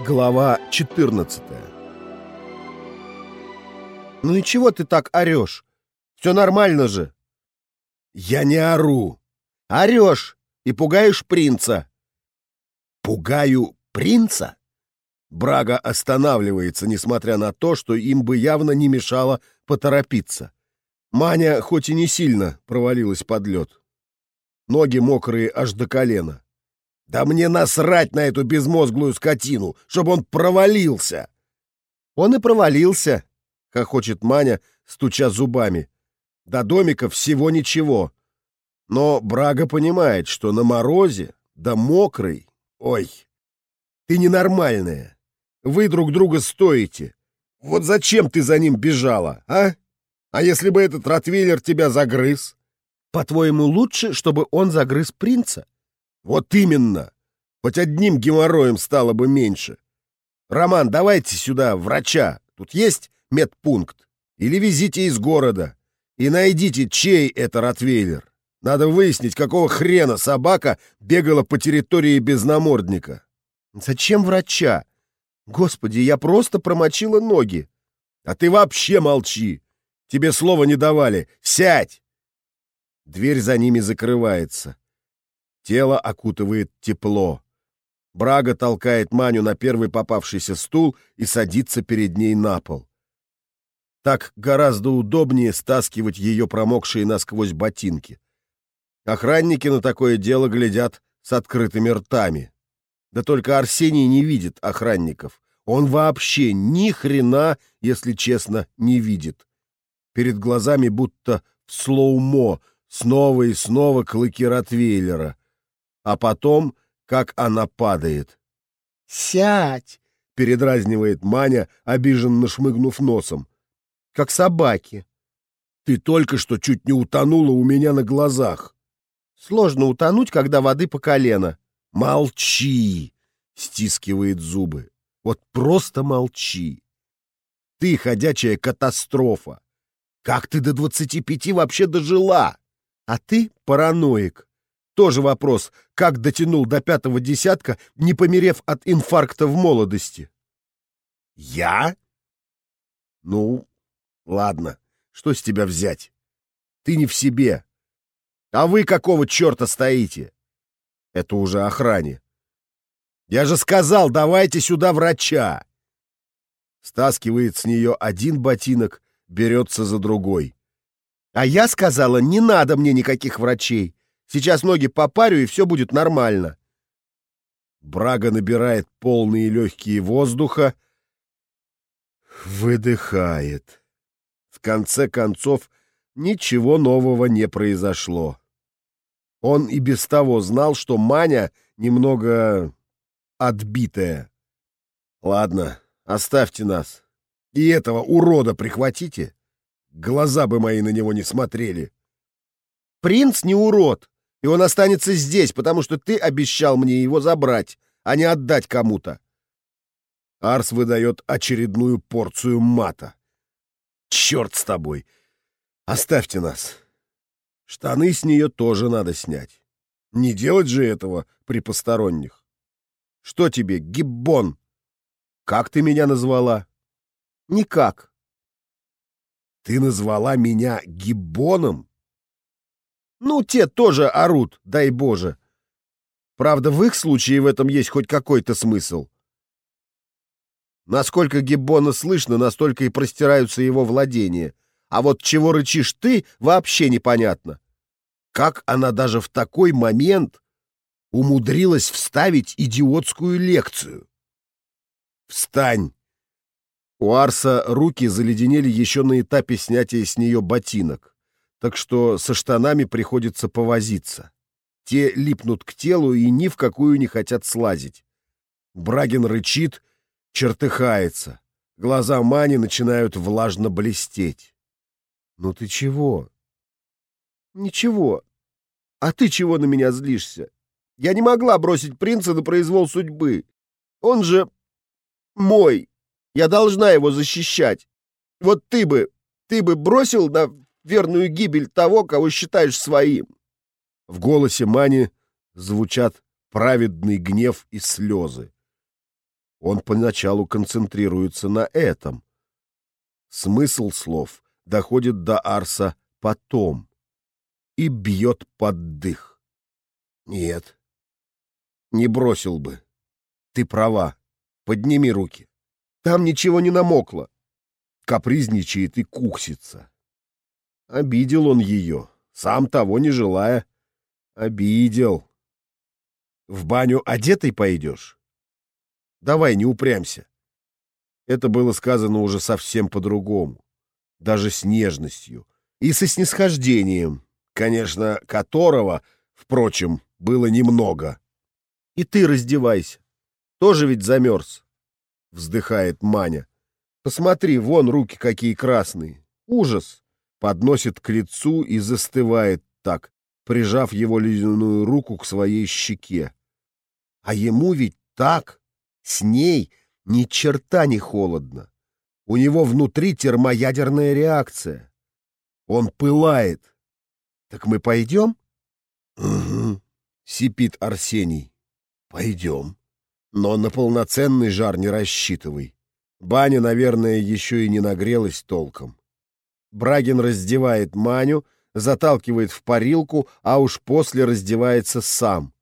Глава 14 «Ну и чего ты так орешь? Все нормально же!» «Я не ору!» «Орешь и пугаешь принца!» «Пугаю принца?» Брага останавливается, несмотря на то, что им бы явно не мешало поторопиться. Маня хоть и не сильно провалилась под лед. Ноги мокрые аж до колена. Да мне насрать на эту безмозглую скотину, чтобы он провалился. Он и провалился, хохочет Маня, стуча зубами. До домика всего ничего. Но Брага понимает, что на морозе, да мокрый, ой, ты ненормальная. Вы друг друга стоите. Вот зачем ты за ним бежала, а? А если бы этот ротвейлер тебя загрыз? По-твоему, лучше, чтобы он загрыз принца? Вот именно. Хоть одним геморроем стало бы меньше. Роман, давайте сюда врача. Тут есть медпункт. Или везите из города. И найдите, чей это ротвейлер. Надо выяснить, какого хрена собака бегала по территории без намордника. Зачем врача? Господи, я просто промочила ноги. А ты вообще молчи. Тебе слова не давали. Сядь! Дверь за ними закрывается. Тело окутывает тепло. Брага толкает Маню на первый попавшийся стул и садится перед ней на пол. Так гораздо удобнее стаскивать ее промокшие насквозь ботинки. Охранники на такое дело глядят с открытыми ртами. Да только Арсений не видит охранников. Он вообще ни хрена, если честно, не видит. Перед глазами будто в слоумо снова и снова клыки Ротвейлера — а потом, как она падает. «Сядь!» — передразнивает Маня, обиженно шмыгнув носом. «Как собаки». «Ты только что чуть не утонула у меня на глазах». «Сложно утонуть, когда воды по колено». «Молчи!» — стискивает зубы. «Вот просто молчи. Ты ходячая катастрофа. Как ты до двадцати пяти вообще дожила? А ты параноик. Тоже вопрос, как дотянул до пятого десятка, не померев от инфаркта в молодости. Я? Ну, ладно, что с тебя взять? Ты не в себе. А вы какого черта стоите? Это уже охране. Я же сказал, давайте сюда врача. Стаскивает с нее один ботинок, берется за другой. А я сказала, не надо мне никаких врачей. Сейчас ноги попарю, и все будет нормально. Брага набирает полные легкие воздуха, выдыхает. В конце концов, ничего нового не произошло. Он и без того знал, что Маня немного отбитая. Ладно, оставьте нас. И этого урода прихватите. Глаза бы мои на него не смотрели. Принц не урод. И он останется здесь, потому что ты обещал мне его забрать, а не отдать кому-то. Арс выдает очередную порцию мата. Черт с тобой! Оставьте нас. Штаны с нее тоже надо снять. Не делать же этого при посторонних. Что тебе, гиббон? Как ты меня назвала? Никак. Ты назвала меня гиббоном? Ну, те тоже орут, дай Боже. Правда, в их случае в этом есть хоть какой-то смысл. Насколько Гиббона слышно, настолько и простираются его владения. А вот чего рычишь ты, вообще непонятно. Как она даже в такой момент умудрилась вставить идиотскую лекцию? «Встань!» У Арса руки заледенели еще на этапе снятия с нее ботинок так что со штанами приходится повозиться. Те липнут к телу и ни в какую не хотят слазить. Брагин рычит, чертыхается. Глаза Мани начинают влажно блестеть. «Ну ты чего?» «Ничего. А ты чего на меня злишься? Я не могла бросить принца на произвол судьбы. Он же мой. Я должна его защищать. Вот ты бы, ты бы бросил на верную гибель того, кого считаешь своим. В голосе Мани звучат праведный гнев и слезы. Он поначалу концентрируется на этом. Смысл слов доходит до Арса потом и бьет под дых. Нет, не бросил бы. Ты права. Подними руки. Там ничего не намокло. Капризничает и куксится. Обидел он ее, сам того не желая. Обидел. В баню одетой пойдешь? Давай, не упрямься. Это было сказано уже совсем по-другому, даже с нежностью и со снисхождением, конечно, которого, впрочем, было немного. И ты раздевайся. Тоже ведь замерз, — вздыхает Маня. Посмотри, вон руки какие красные. Ужас! Подносит к лицу и застывает так, прижав его ледяную руку к своей щеке. А ему ведь так, с ней, ни черта не холодно. У него внутри термоядерная реакция. Он пылает. Так мы пойдем? Угу, сипит Арсений. Пойдем. Но на полноценный жар не рассчитывай. Баня, наверное, еще и не нагрелась толком. Брагин раздевает Маню, заталкивает в парилку, а уж после раздевается сам.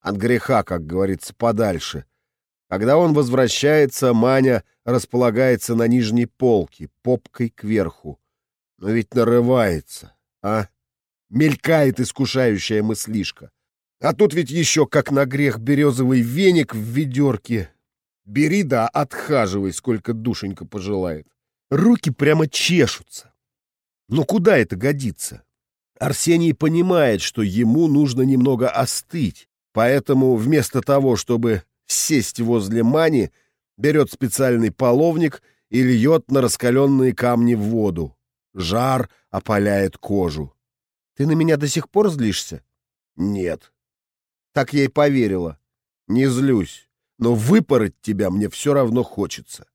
От греха, как говорится, подальше. Когда он возвращается, Маня располагается на нижней полке, попкой кверху. Но ведь нарывается, а? Мелькает искушающая мыслишка. А тут ведь еще, как на грех, березовый веник в ведерке. Бери да отхаживай, сколько душенька пожелает. Руки прямо чешутся. Но куда это годится? Арсений понимает, что ему нужно немного остыть, поэтому вместо того, чтобы сесть возле Мани, берет специальный половник и льет на раскаленные камни в воду. Жар опаляет кожу. «Ты на меня до сих пор злишься?» «Нет», так я и поверила. Не злюсь, но выпороть тебя мне все равно хочется.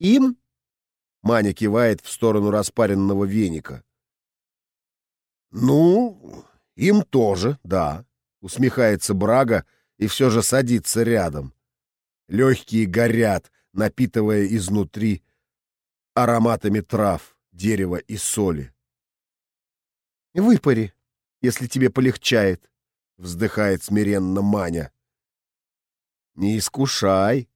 Им? Маня кивает в сторону распаренного веника. Ну, им тоже, да, усмехается Брага и все же садится рядом. Легкие горят, напитывая изнутри ароматами трав, дерева и соли. Выпари, если тебе полегчает, вздыхает смиренно Маня. Не искушай,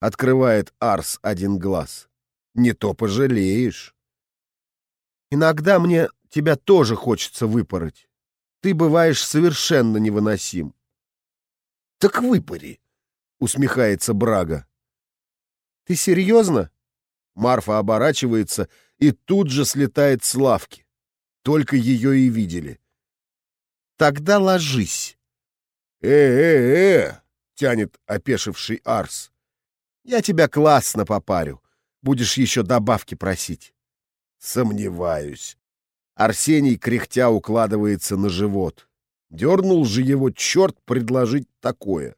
открывает Арс один глаз. Не то пожалеешь. Иногда мне тебя тоже хочется выпороть. Ты бываешь совершенно невыносим. Так выпари, усмехается Брага. Ты серьезно? Марфа оборачивается и тут же слетает с лавки. Только ее и видели. Тогда ложись. «Э-э-э!» — тянет опешивший Арс. «Я тебя классно попарю. Будешь еще добавки просить». «Сомневаюсь». Арсений, кряхтя, укладывается на живот. Дернул же его черт предложить такое.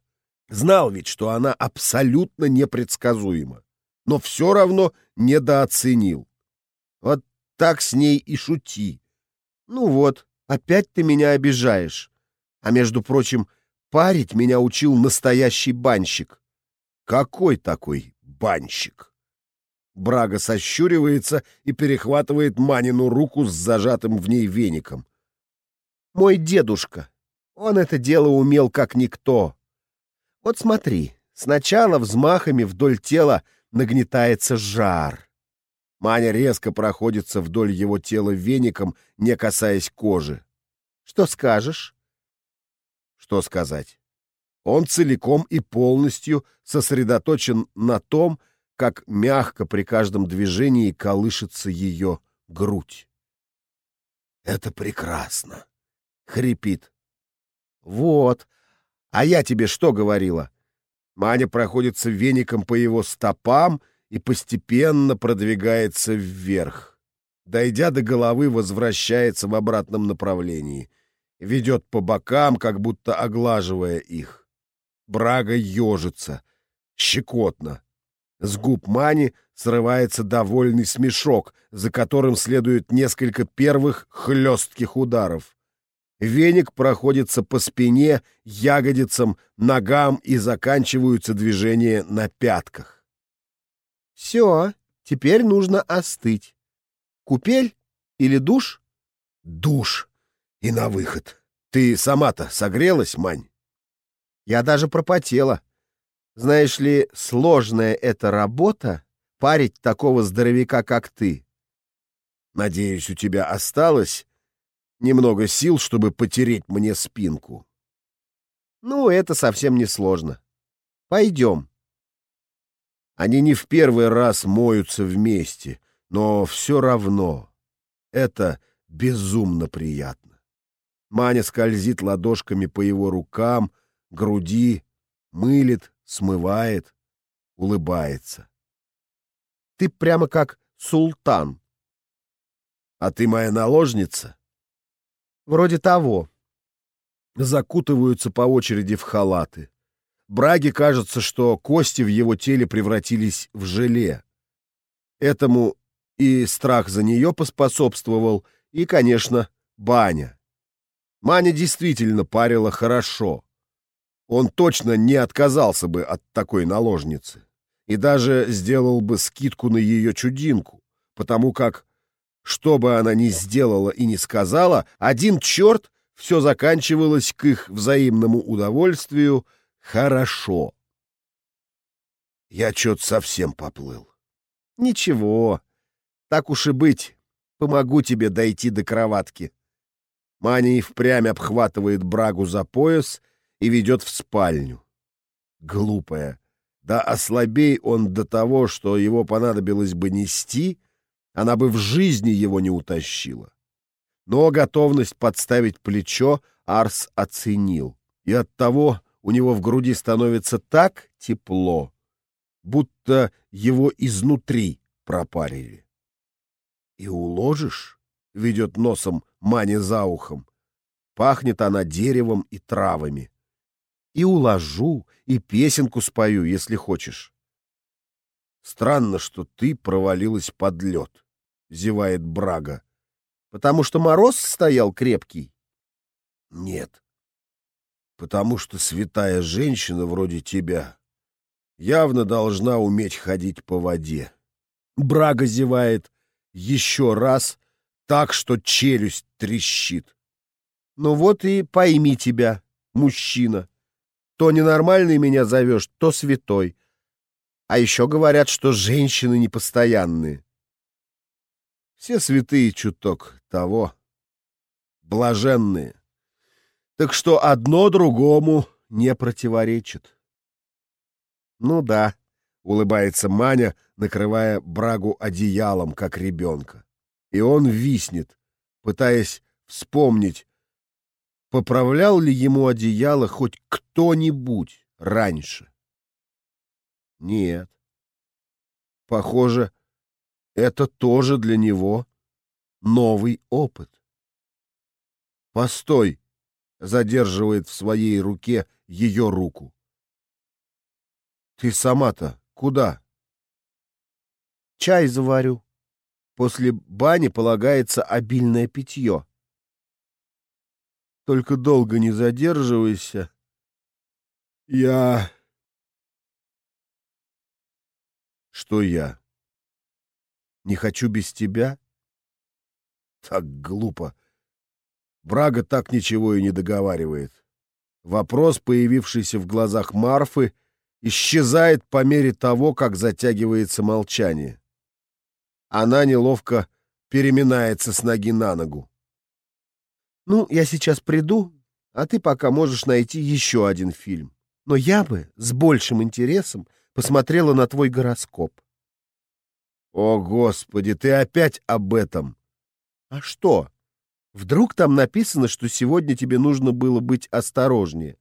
Знал ведь, что она абсолютно непредсказуема, но все равно недооценил. Вот так с ней и шути. Ну вот, Опять ты меня обижаешь. А между прочим, парить меня учил настоящий банщик. Какой такой банщик? Брага сощуривается и перехватывает Манину руку с зажатым в ней веником. Мой дедушка. Он это дело умел как никто. Вот смотри, сначала взмахами вдоль тела нагнетается жар. Маня резко проходится вдоль его тела веником, не касаясь кожи. Что скажешь? Что сказать? Он целиком и полностью сосредоточен на том, как мягко при каждом движении колышется ее грудь. «Это прекрасно!» — хрипит. «Вот! А я тебе что говорила?» Маня проходится веником по его стопам — и постепенно продвигается вверх. Дойдя до головы, возвращается в обратном направлении. Ведет по бокам, как будто оглаживая их. Брага ежится. Щекотно. С губ Мани срывается довольный смешок, за которым следует несколько первых хлестких ударов. Веник проходится по спине, ягодицам, ногам и заканчиваются движения на пятках. Все, теперь нужно остыть. Купель или душ? Душ. И на выход. Ты сама-то согрелась, Мань? Я даже пропотела. Знаешь ли, сложная эта работа — парить такого здоровяка, как ты. Надеюсь, у тебя осталось немного сил, чтобы потереть мне спинку. Ну, это совсем не сложно. Пойдем. Они не в первый раз моются вместе, но все равно это безумно приятно. Маня скользит ладошками по его рукам, груди, мылит, смывает, улыбается. Ты прямо как султан. А ты моя наложница? Вроде того. Закутываются по очереди в халаты. Браге кажется, что кости в его теле превратились в желе. Этому и страх за нее поспособствовал, и, конечно, баня. Маня действительно парила хорошо. Он точно не отказался бы от такой наложницы и даже сделал бы скидку на ее чудинку, потому как, что бы она ни сделала и ни сказала, один черт все заканчивалось к их взаимному удовольствию хорошо. Я что-то совсем поплыл. Ничего, так уж и быть, помогу тебе дойти до кроватки. Маня и впрямь обхватывает брагу за пояс и ведет в спальню. Глупая. Да ослабей он до того, что его понадобилось бы нести, она бы в жизни его не утащила. Но готовность подставить плечо Арс оценил, и оттого у него в груди становится так тепло, будто его изнутри пропарили. «И уложишь?» — ведет носом Мани за ухом. Пахнет она деревом и травами. И уложу, и песенку спою, если хочешь. Странно, что ты провалилась под лед, — зевает Брага. Потому что мороз стоял крепкий? Нет. Потому что святая женщина вроде тебя явно должна уметь ходить по воде. Брага зевает еще раз, так, что челюсть трещит. Ну вот и пойми тебя, мужчина. То ненормальный меня зовешь, то святой. А еще говорят, что женщины непостоянные. Все святые чуток того. Блаженные. Так что одно другому не противоречит. Ну да, — улыбается Маня, накрывая брагу одеялом, как ребенка и он виснет, пытаясь вспомнить, поправлял ли ему одеяло хоть кто-нибудь раньше. Нет. Похоже, это тоже для него новый опыт. «Постой!» — задерживает в своей руке ее руку. «Ты сама-то куда?» «Чай заварю», После бани полагается обильное питье. Только долго не задерживайся. Я... Что я? Не хочу без тебя? Так глупо. Брага так ничего и не договаривает. Вопрос, появившийся в глазах Марфы, исчезает по мере того, как затягивается молчание. Она неловко переминается с ноги на ногу. «Ну, я сейчас приду, а ты пока можешь найти еще один фильм. Но я бы с большим интересом посмотрела на твой гороскоп». «О, Господи, ты опять об этом!» «А что? Вдруг там написано, что сегодня тебе нужно было быть осторожнее?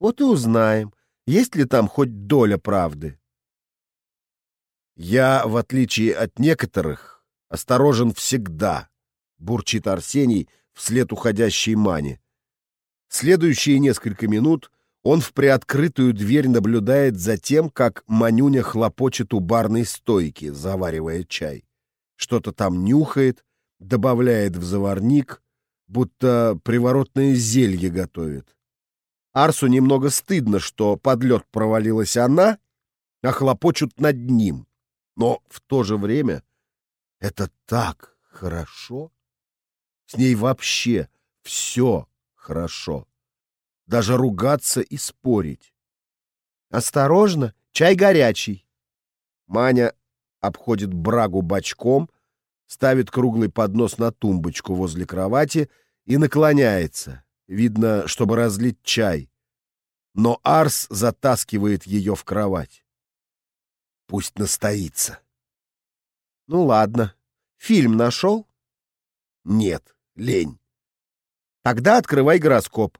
Вот и узнаем, есть ли там хоть доля правды». «Я, в отличие от некоторых, осторожен всегда», — бурчит Арсений вслед уходящей Мане. Следующие несколько минут он в приоткрытую дверь наблюдает за тем, как Манюня хлопочет у барной стойки, заваривая чай. Что-то там нюхает, добавляет в заварник, будто приворотное зелье готовит. Арсу немного стыдно, что под лед провалилась она, а хлопочут над ним. Но в то же время это так хорошо. С ней вообще все хорошо. Даже ругаться и спорить. «Осторожно, чай горячий!» Маня обходит брагу бочком, ставит круглый поднос на тумбочку возле кровати и наклоняется, видно, чтобы разлить чай. Но Арс затаскивает ее в кровать. Пусть настоится. Ну ладно. Фильм нашел? Нет, лень. Тогда открывай гороскоп.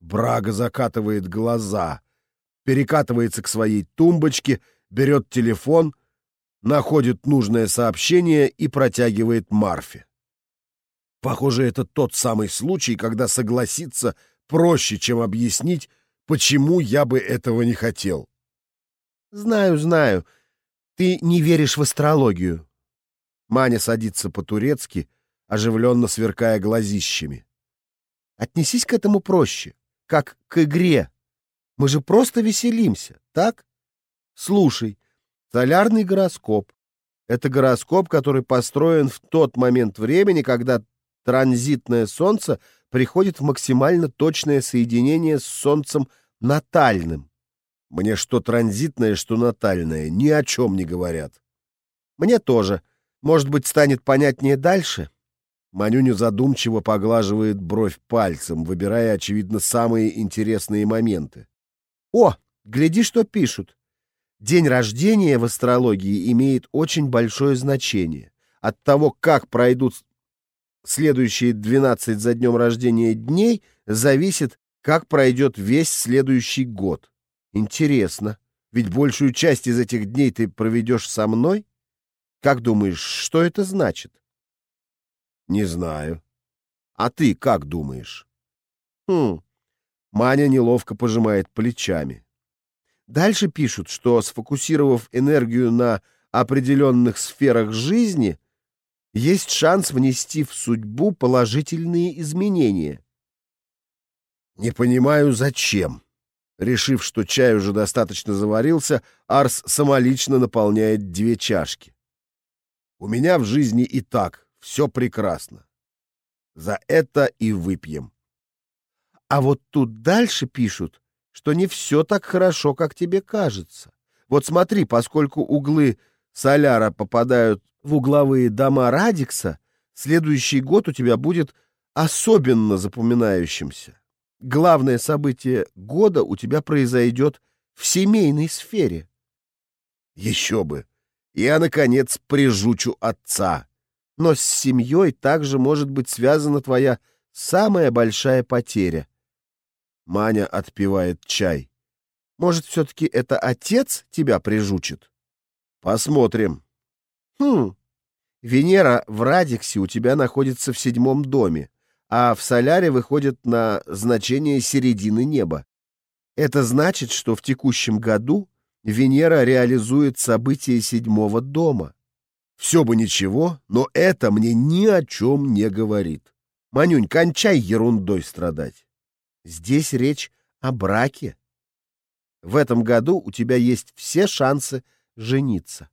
Брага закатывает глаза, перекатывается к своей тумбочке, берет телефон, находит нужное сообщение и протягивает Марфе. Похоже, это тот самый случай, когда согласиться проще, чем объяснить, почему я бы этого не хотел. Знаю, знаю. Ты не веришь в астрологию. Маня садится по-турецки, оживленно сверкая глазищами. Отнесись к этому проще, как к игре. Мы же просто веселимся, так? Слушай, солярный гороскоп — это гороскоп, который построен в тот момент времени, когда транзитное Солнце приходит в максимально точное соединение с Солнцем натальным. Мне что транзитное, что натальное, ни о чем не говорят. Мне тоже. Может быть, станет понятнее дальше? Манюня задумчиво поглаживает бровь пальцем, выбирая, очевидно, самые интересные моменты. О, гляди, что пишут. День рождения в астрологии имеет очень большое значение. От того, как пройдут следующие 12 за днем рождения дней, зависит, как пройдет весь следующий год. Интересно, ведь большую часть из этих дней ты проведешь со мной? Как думаешь, что это значит? Не знаю. А ты как думаешь? Хм. Маня неловко пожимает плечами. Дальше пишут, что сфокусировав энергию на определенных сферах жизни, есть шанс внести в судьбу положительные изменения. Не понимаю, зачем. Решив, что чай уже достаточно заварился, Арс самолично наполняет две чашки. У меня в жизни и так все прекрасно. За это и выпьем. А вот тут дальше пишут, что не все так хорошо, как тебе кажется. Вот смотри, поскольку углы соляра попадают в угловые дома Радикса, следующий год у тебя будет особенно запоминающимся главное событие года у тебя произойдет в семейной сфере. Еще бы! Я, наконец, прижучу отца. Но с семьей также может быть связана твоя самая большая потеря. Маня отпивает чай. Может, все-таки это отец тебя прижучит? Посмотрим. Хм. Венера в Радиксе у тебя находится в седьмом доме а в соляре выходят на значение середины неба. Это значит, что в текущем году Венера реализует события седьмого дома. Все бы ничего, но это мне ни о чем не говорит. Манюнь, кончай ерундой страдать. Здесь речь о браке. В этом году у тебя есть все шансы жениться.